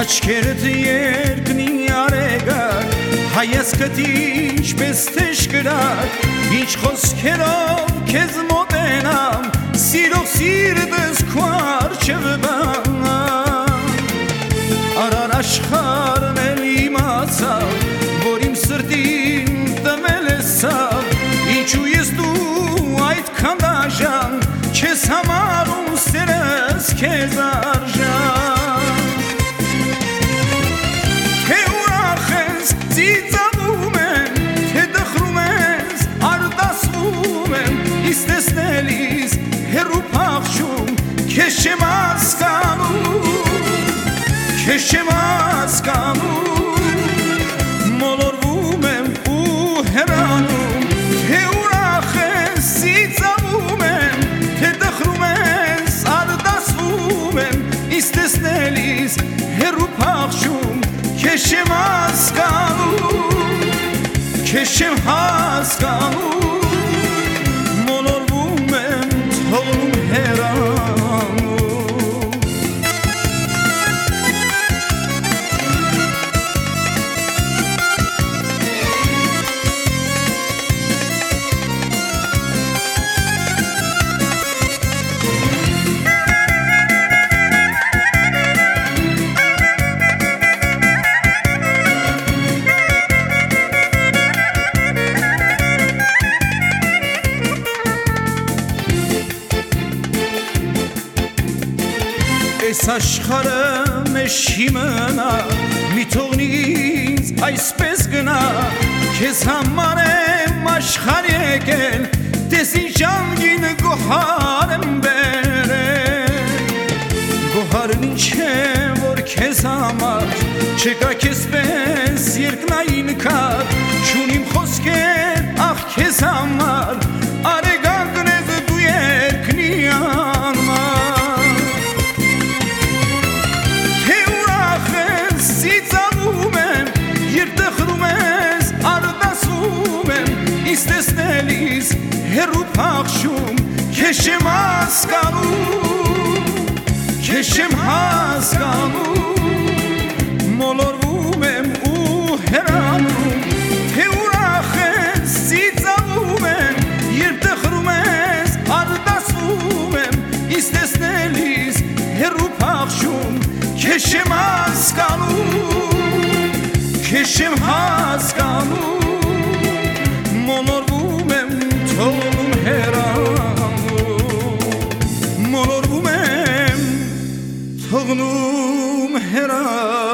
աչքերդ երկնի արեգար հայացքդ ինչպես թեժ կրակ ինչ խոսքերով քեզ մոտենամ սիրող սիրտս քո արջև բան արար աշխարհն էլ իմացավ որ իմ սրտին տվել ես ցավ ինչու ես դու այդքան դաժան չես համարում սերս քեզ արժան տեսնելիս հերու փախչում քեզ չեմ հասկանում քեզ չեմ հասկանում մոլորվում եմ ու հեռանում թե ուրախ ես ծիծաղում եմ թե դխրում ես արդասվում եմ իս տեսնելիս հերու փախչում քեզ չեմ հասկանում քեզ չեմ հասկանում Այս աշխարը մեզ չի մնա մի թողնի ինձ այսպես գնա քեզ համար եմ աշխարհ եկել տես ինչ անգին գոհար եմ բերել գոհարն ինչ է որ քեզ համար չկա քեզ պես երկնային կար չունիմ խոսքեր ախ քեզ համար փախշում քեզ չեմ հասկանում քեզ չեմ հասկանում մոլորվում եմ ու հեռանում թե ուրախ ես ծիծաղում եմ երբ տխրում ես արդասվում եմ իս տեսնելիս հերու փախշում քեզ չեմ հասկանում քեզ չեմ հասկանում Tognum heran